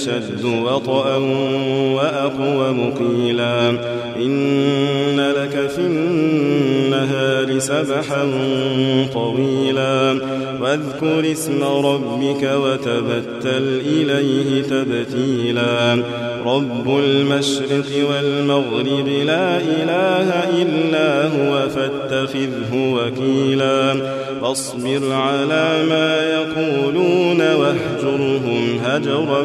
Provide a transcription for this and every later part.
أشد وطئا وأقوم قيلا إن لك في النهار سبحا طويلا. واذكر اسم ربك وتبتل إليه تبتيلا. رب المشرق والمغرب لا إله إلا هو فاتخذه وكيلا. فاصبر على ما يقولون واهجرهم هجرا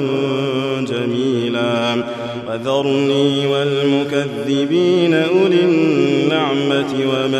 جميلا. وذرني والمكذبين أولي النعمة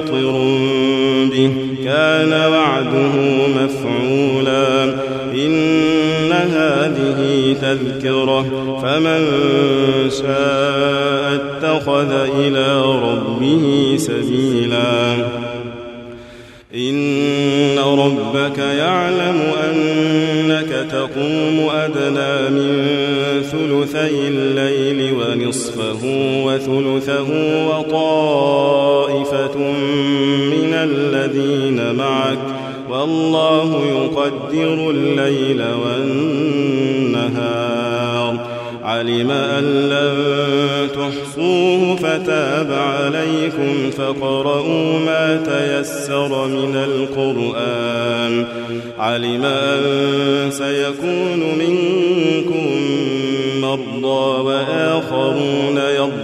منفطر به. كان وعده مفعولا. إن هذه تذكرة. فمن شاء اتخذ إلى ربه سبيلا. إن ربك يعلم أنك تقوم أدنى من ثلثي الليل ونصفه وثلثه وطائفة الذين معك والله يقدر الليل والنهار. علم أن لن تحصوه فتاب عليكم فقرؤوا ما تيسر من القرآن. علم أن سيكون منكم مرضى وآخرون